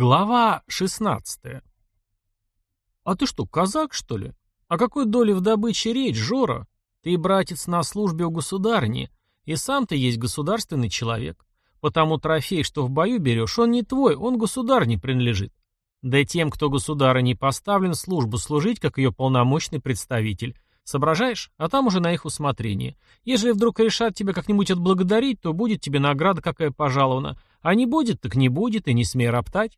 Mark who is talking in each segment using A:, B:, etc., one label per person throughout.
A: Глава 16. А ты что, казак, что ли? О какой доле в добыче речь, Жора? Ты, братец, на службе у государни, и сам ты есть государственный человек. Потому трофей, что в бою берешь, он не твой, он государне принадлежит. Да тем, кто государа не поставлен, службу служить, как ее полномочный представитель. Соображаешь? А там уже на их усмотрение. Ежели вдруг решат тебя как-нибудь отблагодарить, то будет тебе награда какая пожалована. А не будет, так не будет, и не смей роптать.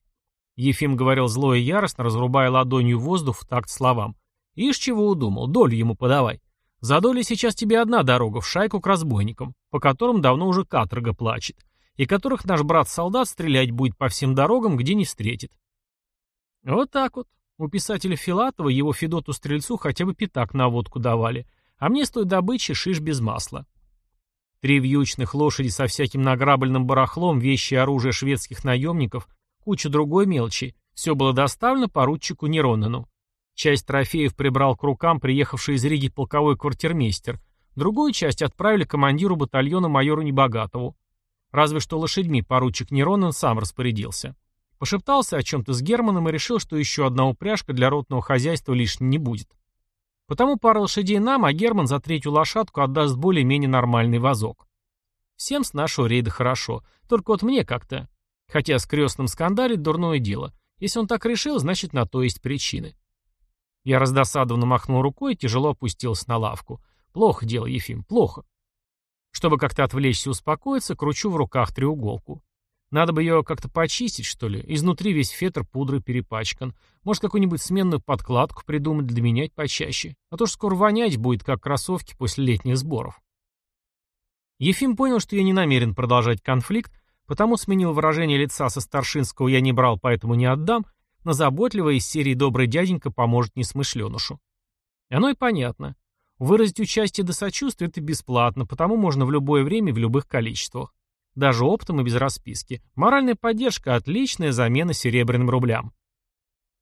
A: Ефим говорил зло и яростно, разрубая ладонью воздух в такт словам. Ишь чего удумал, долю ему подавай. За долей сейчас тебе одна дорога в шайку к разбойникам, по которым давно уже каторга плачет, и которых наш брат-солдат стрелять будет по всем дорогам, где не встретит. Вот так вот. У писателя Филатова его Федоту Стрельцу хотя бы пятак на водку давали, а мне с той добычи шиш без масла. Три вьючных лошади со всяким награбленным барахлом, вещи и оружие шведских наемников, куча другой мелочи, все было доставлено поручику Неронену. Часть трофеев прибрал к рукам приехавший из Риги полковой квартирмейстер, другую часть отправили командиру батальона майору Небогатову. Разве что лошадьми поручик Неронен сам распорядился. Пошептался о чем-то с Германом и решил, что еще одна упряжка для ротного хозяйства лишней не будет. Потому пара лошадей нам, а Герман за третью лошадку отдаст более-менее нормальный вазок. Всем с нашего рейда хорошо, только вот мне как-то. Хотя с крестным скандалить дурное дело. Если он так решил, значит на то есть причины. Я раздосадованно махнул рукой и тяжело опустился на лавку. Плохо дело, Ефим, плохо. Чтобы как-то отвлечься и успокоиться, кручу в руках треуголку. Надо бы ее как-то почистить, что ли. Изнутри весь фетр пудры перепачкан. Может, какую-нибудь сменную подкладку придумать, да менять почаще. А то ж скоро вонять будет, как кроссовки после летних сборов. Ефим понял, что я не намерен продолжать конфликт, потому сменил выражение лица со старшинского «я не брал, поэтому не отдам» на заботливое из серии «добрый дяденька поможет несмышленушу». Оно и понятно. Выразить участие до сочувствия – это бесплатно, потому можно в любое время и в любых количествах. Даже оптом и без расписки. Моральная поддержка – отличная замена серебряным рублям.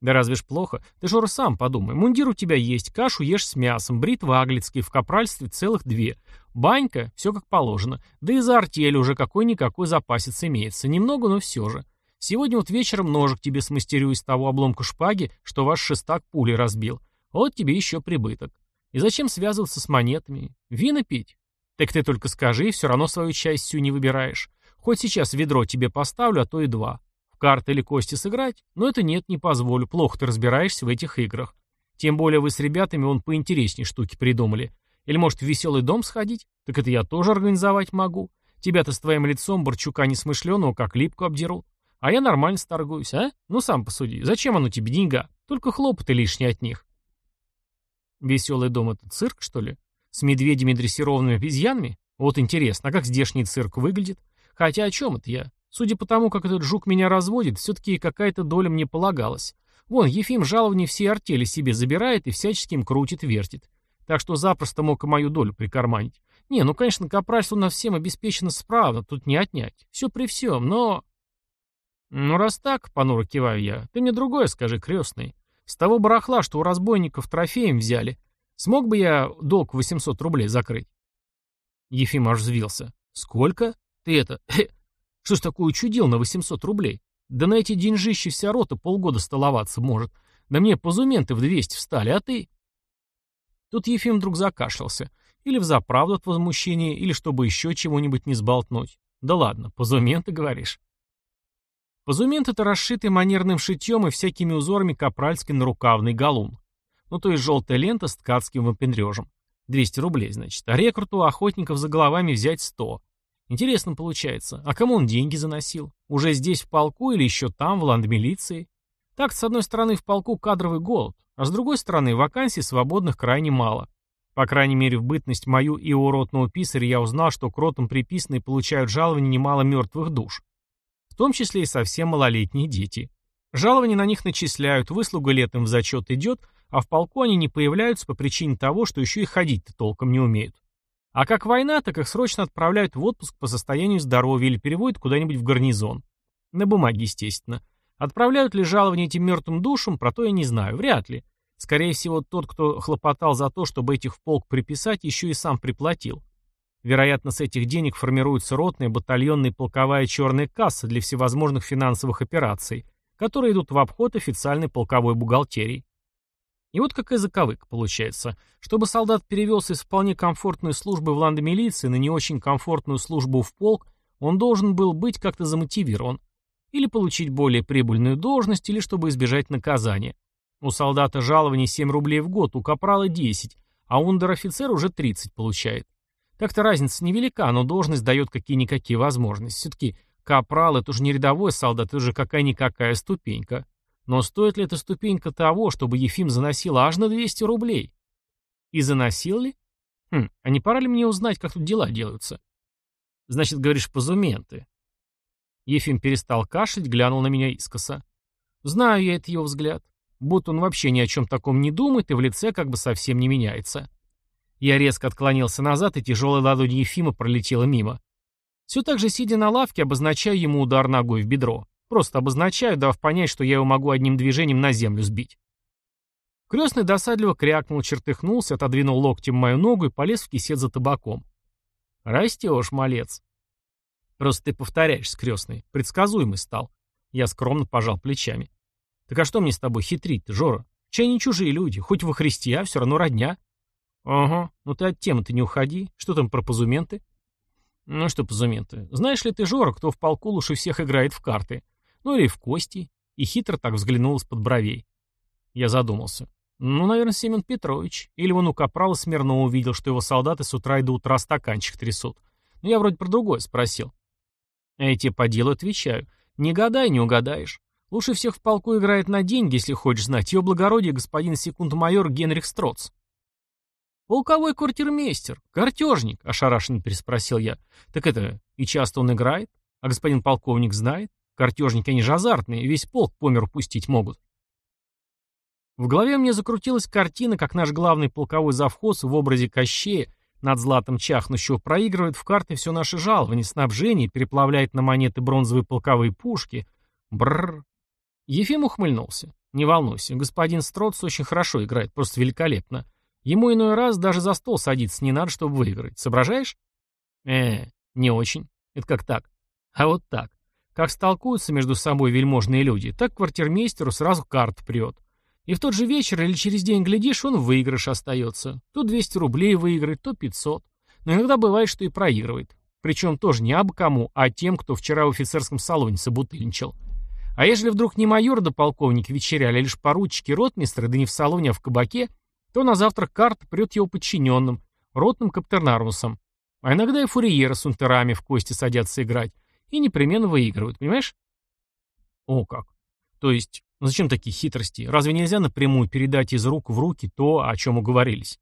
A: Да разве ж плохо? Ты же сам подумай. Мундир у тебя есть, кашу ешь с мясом, бритва аглицкая, в капральстве целых две. Банька, все как положено. Да и за артель уже какой-никакой запасец имеется. Немного, но все же. Сегодня вот вечером ножик тебе смастерю из того обломка шпаги, что ваш шестак пули разбил. Вот тебе еще прибыток. И зачем связываться с монетами? Вина пить? Так ты только скажи, все равно свою часть всю не выбираешь. Хоть сейчас ведро тебе поставлю, а то и два. Карты или кости сыграть? Но это нет, не позволю. Плохо ты разбираешься в этих играх. Тем более вы с ребятами он поинтереснее штуки придумали. Или может в веселый дом сходить? Так это я тоже организовать могу. Тебя-то с твоим лицом Борчука несмышленого как липку обдеру. А я нормально сторгуюсь, а? Ну сам посуди. Зачем оно тебе деньга? Только хлопоты лишние от них. Веселый дом это цирк, что ли? С медведями дрессированными обезьянами? Вот интересно, а как здешний цирк выглядит? Хотя о чем это я? Судя по тому, как этот жук меня разводит, все-таки какая-то доля мне полагалась. Вон, Ефим жалование все артели себе забирает и всячески им крутит-вертит. Так что запросто мог и мою долю прикарманить. Не, ну, конечно, капральство у нас всем обеспечено справно, тут не отнять. Все при всем, но... Ну, раз так, понуро киваю я, ты мне другое скажи, крестный. С того барахла, что у разбойников трофеем взяли, Смог бы я долг 800 рублей закрыть? Ефим аж взвился. Сколько? Ты это... Что ж такое чудил на 800 рублей? Да на эти деньжищи вся рота полгода столоваться может. Да мне позументы в 200 встали, а ты... Тут Ефим вдруг закашлялся. Или взаправду от возмущения, или чтобы еще чего-нибудь не сболтнуть. Да ладно, позументы, говоришь. Позумент — это расшитый манерным шитьем и всякими узорами капральский нарукавный галун. Ну, то есть желтая лента с ткацким выпендрежем. 200 рублей, значит. А рекруту охотников за головами взять 100. Интересно получается. А кому он деньги заносил? Уже здесь в полку или еще там, в ландмилиции? Так, с одной стороны, в полку кадровый голод, а с другой стороны, вакансий свободных крайне мало. По крайней мере, в бытность мою и у ротного писаря я узнал, что к ротам приписанные получают жалования немало мертвых душ. В том числе и совсем малолетние дети. Жалования на них начисляют, выслуга летом в зачет идет, а в полку они не появляются по причине того, что еще и ходить-то толком не умеют. А как война, так их срочно отправляют в отпуск по состоянию здоровья или переводят куда-нибудь в гарнизон. На бумаге, естественно. Отправляют ли жалования этим мертвым душам, про то я не знаю, вряд ли. Скорее всего, тот, кто хлопотал за то, чтобы этих в полк приписать, еще и сам приплатил. Вероятно, с этих денег формируется ротная, батальонная и полковая черная касса для всевозможных финансовых операций, которые идут в обход официальной полковой бухгалтерии. И вот какая заковыка получается. Чтобы солдат перевелся из вполне комфортной службы в ландомилиции на не очень комфортную службу в полк, он должен был быть как-то замотивирован. Или получить более прибыльную должность, или чтобы избежать наказания. У солдата жалование 7 рублей в год, у капрала 10, а ундер-офицер уже 30 получает. Так-то разница невелика, но должность дает какие-никакие возможности. Все-таки капрал — это уже не рядовой солдат, это уже какая-никакая ступенька. Но стоит ли эта ступенька того, чтобы Ефим заносил аж на 200 рублей? И заносил ли? Хм, а не пора ли мне узнать, как тут дела делаются? Значит, говоришь, позументы. Ефим перестал кашлять, глянул на меня искоса. Знаю я это его взгляд. Будто он вообще ни о чем таком не думает и в лице как бы совсем не меняется. Я резко отклонился назад, и тяжелая ладонь Ефима пролетела мимо. Все так же, сидя на лавке, обозначаю ему удар ногой в бедро. Просто обозначаю, дав понять, что я его могу одним движением на землю сбить. Крестный досадливо крякнул, чертыхнулся, отодвинул локтем мою ногу и полез в кисет за табаком. «Растешь, малец». «Просто ты повторяешься, крестный. Предсказуемый стал». Я скромно пожал плечами. «Так а что мне с тобой хитрить-то, Жора? Чай не чужие люди, хоть во Христе, а все равно родня». «Ага, ну ты от темы-то не уходи. Что там про позументы?» «Ну что позументы? Знаешь ли ты, Жора, кто в полку лучше всех играет в карты? Ну или в кости?» И хитро так взглянул из-под бровей. Я задумался. Ну, наверное, Семен Петрович. Или он у Капрала Смирнова увидел, что его солдаты с утра и до утра стаканчик трясут. Но я вроде про другое спросил. А тебе по делу отвечаю. Не гадай, не угадаешь. Лучше всех в полку играет на деньги, если хочешь знать. Его благородие господин секунд-майор Генрих Строц. «Полковой квартирмейстер, картежник», — ошарашенно переспросил я. «Так это, и часто он играет? А господин полковник знает? Картежники, они же азартные, весь полк по миру пустить могут». В голове мне закрутилась картина, как наш главный полковой завхоз в образе Кощея над златом чахнущего проигрывает в карты все наше жалование, снабжение, переплавляет на монеты бронзовые полковые пушки. Бррр. Ефим ухмыльнулся. «Не волнуйся, господин Строц очень хорошо играет, просто великолепно. Ему иной раз даже за стол садиться не надо, чтобы выиграть. Соображаешь? Э, не очень. Это как так? А вот так. Как столкуются между собой вельможные люди, так квартирмейстеру сразу карт прет. И в тот же вечер или через день, глядишь, он в выигрыш остается. То 200 рублей выиграет, то 500. Но иногда бывает, что и проигрывает. Причем тоже не абы кому, а тем, кто вчера в офицерском салоне собутыльничал. А ежели вдруг не майор да полковник вечеряли, а лишь поручики ротмистры, да не в салоне, а в кабаке, то на завтрак карт прет его подчиненным, ротным каптернармусом. А иногда и фурьеры с унтерами в кости садятся играть. И непременно выигрывают, понимаешь? О как. То есть, зачем такие хитрости? Разве нельзя напрямую передать из рук в руки то, о чем уговорились?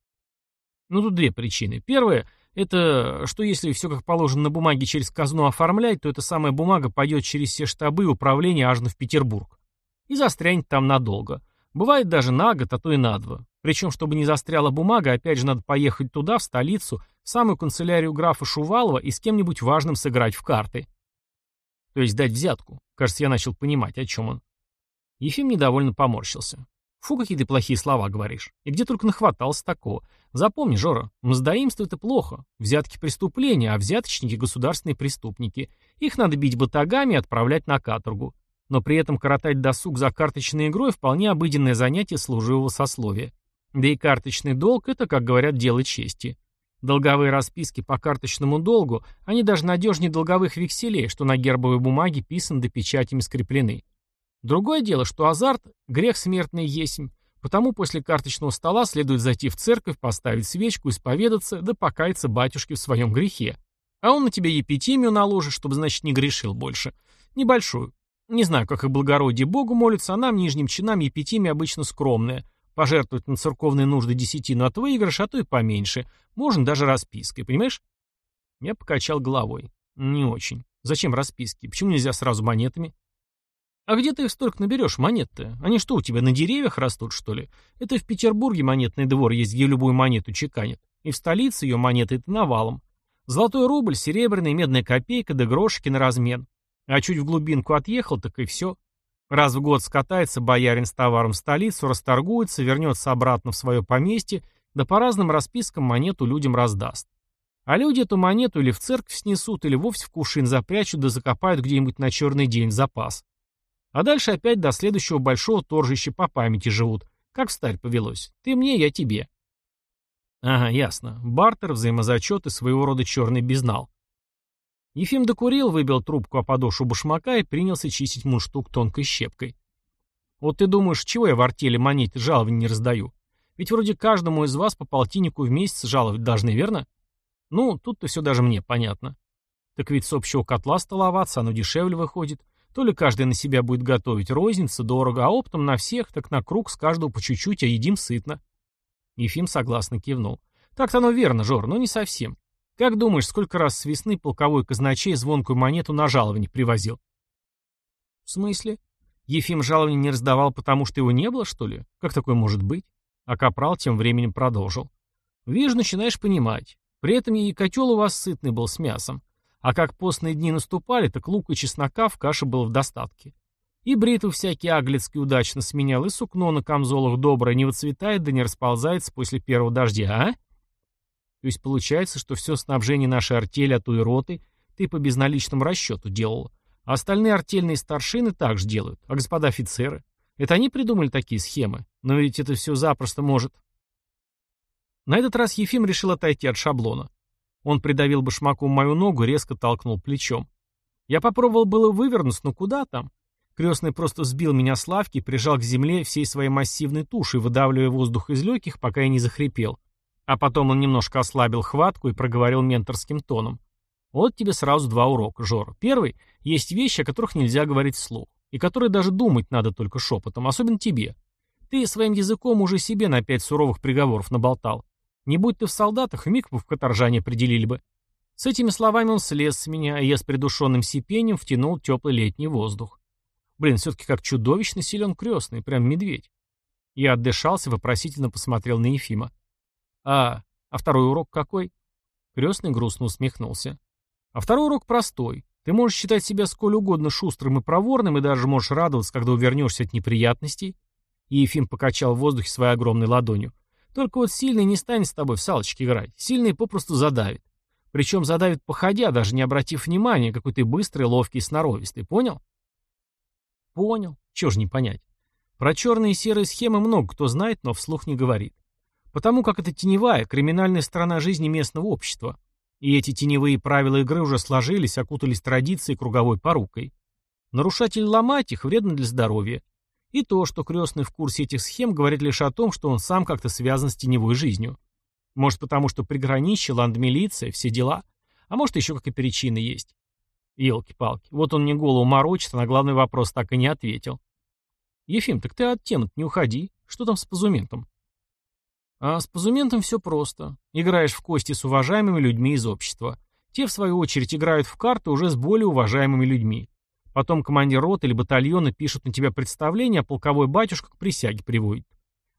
A: Ну, тут две причины. Первая – это, что если все как положено на бумаге через казну оформлять, то эта самая бумага пойдет через все штабы и управления аж в Петербург. И застрянет там надолго. Бывает даже на год, а то и на два. Причем, чтобы не застряла бумага, опять же надо поехать туда, в столицу, в самую канцелярию графа Шувалова и с кем-нибудь важным сыграть в карты. То есть дать взятку. Кажется, я начал понимать, о чем он. Ефим недовольно поморщился. Фу, какие ты плохие слова говоришь. И где только нахватался такого. Запомни, Жора, мздоимство это плохо. Взятки преступления, а взяточники государственные преступники. Их надо бить батагами и отправлять на каторгу. Но при этом коротать досуг за карточной игрой вполне обыденное занятие служивого сословия. Да и карточный долг – это, как говорят, дело чести. Долговые расписки по карточному долгу, они даже надежнее долговых векселей, что на гербовой бумаге писаны да печатями скреплены. Другое дело, что азарт – грех смертный есмь, потому после карточного стола следует зайти в церковь, поставить свечку, исповедаться, да покаяться батюшке в своем грехе. А он на тебя епитимию наложит, чтобы, значит, не грешил больше. Небольшую. Не знаю, как и благородие Богу молится, а нам, нижним чинам, епитимия обычно скромная – Пожертвовать на церковные нужды десятину от выигрыша, а то и поменьше. Можно даже распиской, понимаешь? Я покачал головой. Не очень. Зачем расписки? Почему нельзя сразу монетами? А где ты их столько наберешь, монет-то? Они что, у тебя на деревьях растут, что ли? Это в Петербурге монетный двор есть, где любую монету чеканят. И в столице ее монеты это навалом. Золотой рубль, серебряный, медная копейка да грошики на размен. А чуть в глубинку отъехал, так и все. Раз в год скатается боярин с товаром в столицу, расторгуется, вернется обратно в свое поместье, да по разным распискам монету людям раздаст. А люди эту монету или в церковь снесут, или вовсе в кувшин запрячут, да закопают где-нибудь на черный день в запас. А дальше опять до следующего большого торжища по памяти живут. Как в сталь повелось. Ты мне, я тебе. Ага, ясно. Бартер, взаимозачет и своего рода черный безнал. Ефим докурил, выбил трубку о подошву башмака и принялся чистить мундштук тонкой щепкой. Вот ты думаешь, чего я в артели монет жалований не раздаю? Ведь вроде каждому из вас по полтиннику в месяц жаловать должны, верно? Ну, тут-то все даже мне понятно. Так ведь с общего котла столоваться оно дешевле выходит. То ли каждый на себя будет готовить, розница, дорого, а оптом на всех, так на круг с каждого по чуть-чуть, а едим сытно. Ефим согласно кивнул. Так-то оно верно, Жор, но не совсем. Как думаешь, сколько раз с весны полковой казначей звонкую монету на жалование привозил? В смысле? Ефим жалование не раздавал, потому что его не было, что ли? Как такое может быть? А Капрал тем временем продолжил. Вижу, начинаешь понимать. При этом и котел у вас сытный был с мясом. А как постные дни наступали, так лука и чеснока в каше было в достатке. И бритвы всякие аглицкие удачно сменял, и сукно на камзолах доброе не выцветает да не расползается после первого дождя, а? То есть получается, что все снабжение нашей артели, а то и роты, ты по безналичному расчету делал. А остальные артельные старшины также делают. А господа офицеры? Это они придумали такие схемы. Но ведь это все запросто может. На этот раз Ефим решил отойти от шаблона. Он придавил башмаком мою ногу резко толкнул плечом. Я попробовал было вывернуться, но куда там? Крестный просто сбил меня с лавки прижал к земле всей своей массивной тушей, выдавливая воздух из легких, пока я не захрипел. А потом он немножко ослабил хватку и проговорил менторским тоном. Вот тебе сразу два урока, Жор. Первый — есть вещи, о которых нельзя говорить вслух, и которые даже думать надо только шепотом, особенно тебе. Ты своим языком уже себе на пять суровых приговоров наболтал. Не будь ты в солдатах, миг бы в каторжане определили бы. С этими словами он слез с меня, а я с придушенным сипением втянул теплый летний воздух. Блин, все-таки как чудовищно силен крестный, прям медведь. Я отдышался, вопросительно посмотрел на Ефима. А, а второй урок какой? Крестный грустно усмехнулся. А второй урок простой. Ты можешь считать себя сколь угодно шустрым и проворным, и даже можешь радоваться, когда увернешься от неприятностей. И Ефим покачал в воздухе своей огромной ладонью. Только вот сильный не станет с тобой в салочки играть. Сильный попросту задавит. Причем задавит походя, даже не обратив внимания, какой ты быстрый, ловкий и сноровистый. Понял? Понял. Чего ж не понять. Про черные и серые схемы много кто знает, но вслух не говорит. Потому как это теневая, криминальная сторона жизни местного общества. И эти теневые правила игры уже сложились, окутались традицией круговой порукой. Нарушатель ломать их вредно для здоровья. И то, что крестный в курсе этих схем, говорит лишь о том, что он сам как-то связан с теневой жизнью. Может, потому что приграничье, ландмилиция, все дела. А может, еще какая причина есть. Елки-палки, вот он мне голову морочит, а на главный вопрос так и не ответил. Ефим, так ты от темы не уходи. Что там с позументом? А с позументом все просто. Играешь в кости с уважаемыми людьми из общества. Те, в свою очередь, играют в карты уже с более уважаемыми людьми. Потом командир роты или батальона пишут на тебя представление, а полковой батюшка к присяге приводит.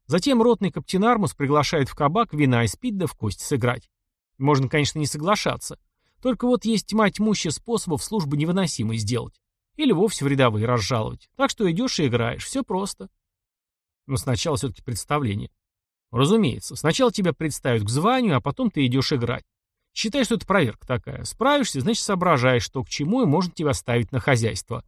A: Затем ротный каптен Армус приглашает в кабак вина и спить да в кости сыграть. Можно, конечно, не соглашаться. Только вот есть тьма тьмущая способов службы невыносимой сделать. Или вовсе в рядовые разжаловать. Так что идешь и играешь. Все просто. Но сначала все-таки представление. Разумеется. Сначала тебя представят к званию, а потом ты идешь играть. Считай, что это проверка такая. Справишься, значит соображаешь, что к чему и можно тебя ставить на хозяйство.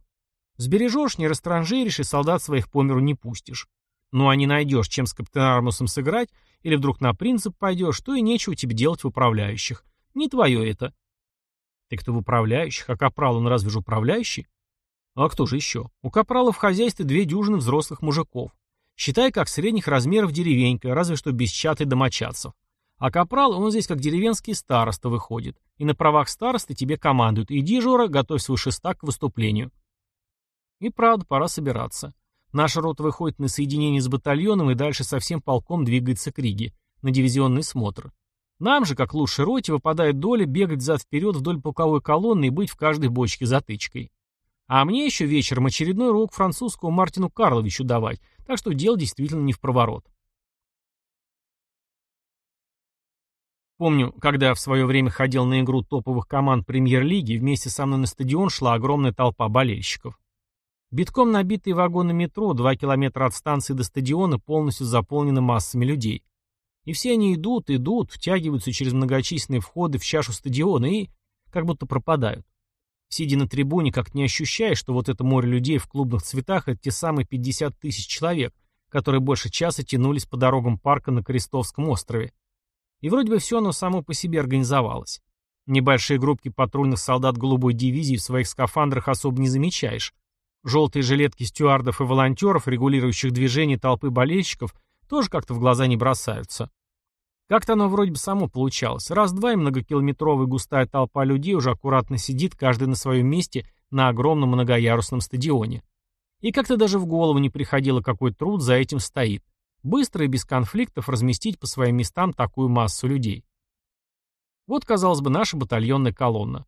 A: Сбережешь, не растранжиришь и солдат своих по миру не пустишь. Ну а не найдешь, чем с капитан сыграть, или вдруг на принцип пойдешь, то и нечего тебе делать в управляющих. Не твое это. Ты в управляющих, а капрал он разве же управляющий? А кто же еще? У капрала в хозяйстве две дюжины взрослых мужиков. Считай, как средних размеров деревенька, разве что без чат домочадцев. А капрал, он здесь как деревенский староста выходит. И на правах старосты тебе командуют. Иди, Жора, готовь свой шестак к выступлению. И правда, пора собираться. Наша рота выходит на соединение с батальоном и дальше со всем полком двигается к Риге, на дивизионный смотр. Нам же, как лучшей роте, выпадает доля бегать зад-вперед вдоль полковой колонны и быть в каждой бочке затычкой. А мне еще вечером очередной урок французскому Мартину Карловичу давать, так что дело действительно не в проворот. Помню, когда в свое время ходил на игру топовых команд премьер-лиги, вместе со мной на стадион шла огромная толпа болельщиков. Битком набитые вагоны метро, два километра от станции до стадиона полностью заполнены массами людей. И все они идут, идут, втягиваются через многочисленные входы в чашу стадиона и как будто пропадают. Сидя на трибуне, как не ощущаешь, что вот это море людей в клубных цветах — это те самые 50 тысяч человек, которые больше часа тянулись по дорогам парка на Крестовском острове. И вроде бы все оно само по себе организовалось. Небольшие группки патрульных солдат голубой дивизии в своих скафандрах особо не замечаешь. Желтые жилетки стюардов и волонтеров, регулирующих движение толпы болельщиков, тоже как-то в глаза не бросаются. Как-то оно вроде бы само получалось. Раз-два и многокилометровая густая толпа людей уже аккуратно сидит, каждый на своем месте, на огромном многоярусном стадионе. И как-то даже в голову не приходило, какой труд за этим стоит. Быстро и без конфликтов разместить по своим местам такую массу людей. Вот, казалось бы, наша батальонная колонна.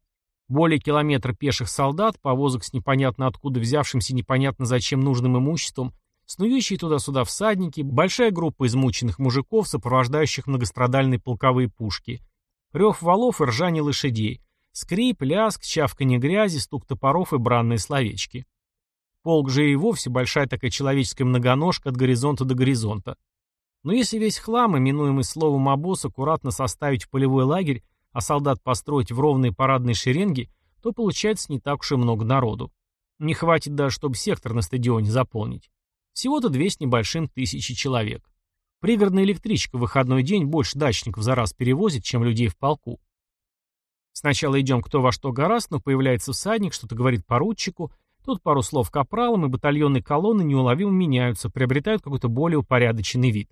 A: Более километра пеших солдат, повозок с непонятно откуда взявшимся непонятно зачем нужным имуществом, снующие туда-сюда всадники, большая группа измученных мужиков, сопровождающих многострадальные полковые пушки, рев валов и ржание лошадей, скрип, лязг, чавканье грязи, стук топоров и бранные словечки. Полк же и вовсе большая такая человеческая многоножка от горизонта до горизонта. Но если весь хлам, именуемый словом обоз, аккуратно составить в полевой лагерь, а солдат построить в ровные парадные шеренги, то получается не так уж и много народу. Не хватит даже, чтобы сектор на стадионе заполнить. Всего-то две с небольшим тысячи человек. Пригородная электричка в выходной день больше дачников за раз перевозит, чем людей в полку. Сначала идем кто во что гораст, но появляется всадник, что-то говорит поручику, тут пару слов капралам, и батальонные колонны неуловимо меняются, приобретают какой-то более упорядоченный вид.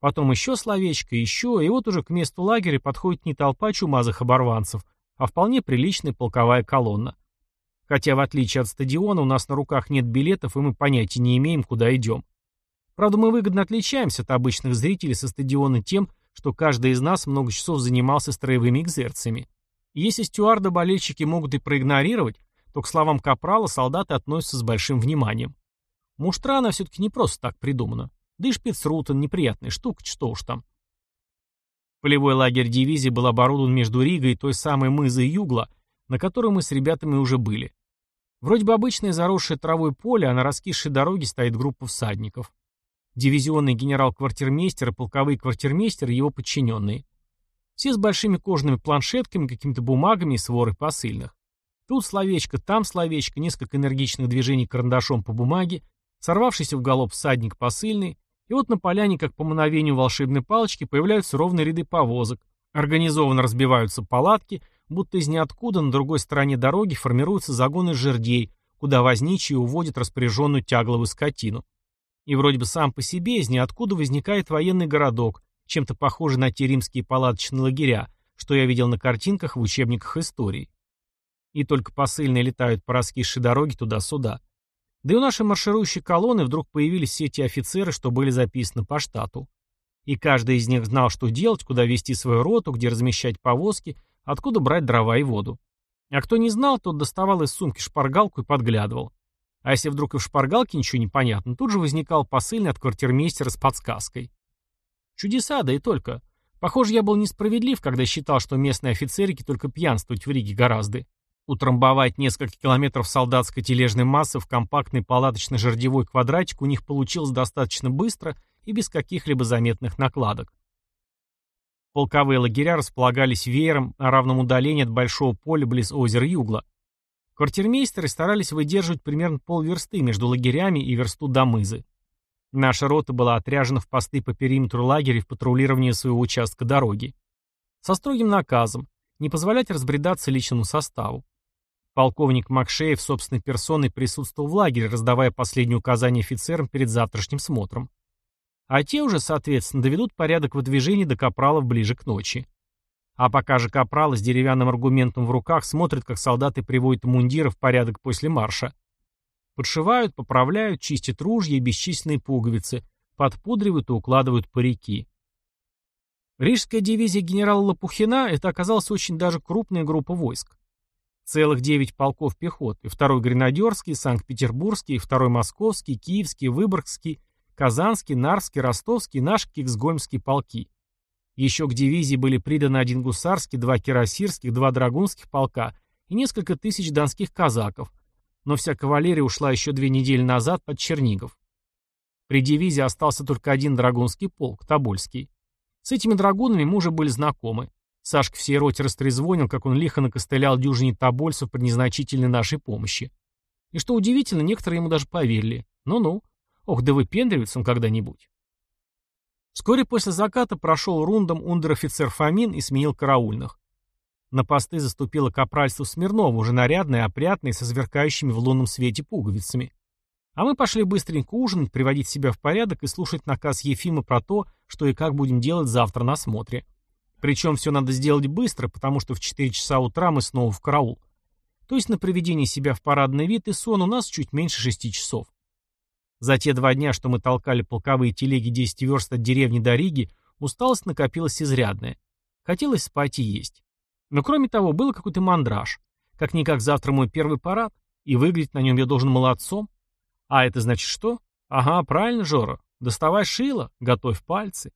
A: Потом еще словечко, еще, и вот уже к месту лагеря подходит не толпа чумазых оборванцев, а вполне приличная полковая колонна. Хотя, в отличие от стадиона, у нас на руках нет билетов, и мы понятия не имеем, куда идем. Правда, мы выгодно отличаемся от обычных зрителей со стадиона тем, что каждый из нас много часов занимался строевыми экзерциями. Если стюарды-болельщики могут и проигнорировать, то к словам Капрала солдаты относятся с большим вниманием. Муштра она все-таки не просто так придумана. Да и шпицрутен неприятная штука, что уж там. Полевой лагерь дивизии был оборудован между Ригой и той самой мызой Югла, на которой мы с ребятами уже были. Вроде бы обычное заросшее травой поле, а на раскисшей дороге стоит группа всадников. Дивизионный генерал-квартирмейстер и полковые квартирмейстеры его подчиненные. Все с большими кожаными планшетками, какими-то бумагами и своры посыльных. Тут словечко, там словечко, несколько энергичных движений карандашом по бумаге, сорвавшийся в галоп всадник посыльный, и вот на поляне, как по мановению волшебной палочки, появляются ровные ряды повозок, организованно разбиваются палатки, будто из ниоткуда на другой стороне дороги формируются загоны жердей, куда возничие уводят распоряженную тягловую скотину. И вроде бы сам по себе из ниоткуда возникает военный городок, чем-то похожий на те римские палаточные лагеря, что я видел на картинках в учебниках истории. И только посыльные летают по раскисшей дороге туда-сюда. Да и у нашей марширующей колонны вдруг появились все те офицеры, что были записаны по штату. И каждый из них знал, что делать, куда вести свою роту, где размещать повозки, откуда брать дрова и воду. А кто не знал, тот доставал из сумки шпаргалку и подглядывал. А если вдруг и в шпаргалке ничего не понятно, тут же возникал посыльный от квартирмейстера с подсказкой. Чудеса, да и только. Похоже, я был несправедлив, когда считал, что местные офицерики только пьянствовать в Риге гораздо. Утрамбовать несколько километров солдатской тележной массы в компактный палаточно-жердевой квадратик у них получилось достаточно быстро и без каких-либо заметных накладок. Полковые лагеря располагались веером на равном удалении от большого поля близ озера Югла. Квартирмейстеры старались выдерживать примерно полверсты между лагерями и версту до мызы. Наша рота была отряжена в посты по периметру лагеря в патрулировании своего участка дороги. Со строгим наказом не позволять разбредаться личному составу. Полковник Макшеев собственной персоной присутствовал в лагере, раздавая последние указания офицерам перед завтрашним смотром. А те уже, соответственно, доведут порядок выдвижения до капралов ближе к ночи. А пока же капралы с деревянным аргументом в руках смотрят, как солдаты приводят мундиры в порядок после марша. Подшивают, поправляют, чистят ружья и бесчисленные пуговицы, подпудривают и укладывают парики. Рижская дивизия генерала Лопухина – это оказалась очень даже крупная группа войск. Целых девять полков пехоты, второй гренадерский, Санкт-Петербургский, второй московский, киевский, выборгский, казанский, нарский, ростовский, наш киксгольмский полки. Еще к дивизии были приданы один гусарский, два кирасирских, два драгунских полка и несколько тысяч донских казаков, но вся кавалерия ушла еще две недели назад под Чернигов. При дивизии остался только один драгунский полк, Тобольский. С этими драгунами мы уже были знакомы. Сашка всей роте растрезвонил, как он лихо накостылял дюжине тобольцев при незначительной нашей помощи. И что удивительно, некоторые ему даже поверили. Ну-ну. Ох, да выпендривается он когда-нибудь. Вскоре после заката прошел рундом ундер-офицер Фомин и сменил караульных. На посты заступило капральство Смирнова, уже нарядное, опрятное, со сверкающими в лунном свете пуговицами. А мы пошли быстренько ужинать, приводить себя в порядок и слушать наказ Ефима про то, что и как будем делать завтра на смотре. Причем все надо сделать быстро, потому что в 4 часа утра мы снова в караул. То есть на приведение себя в парадный вид и сон у нас чуть меньше 6 часов. За те два дня, что мы толкали полковые телеги 10 верст от деревни до Риги, усталость накопилась изрядная. Хотелось спать и есть. Но кроме того, был какой-то мандраж. Как-никак завтра мой первый парад, и выглядеть на нем я должен молодцом. А это значит что? Ага, правильно, Жора. Доставай шило, готовь пальцы.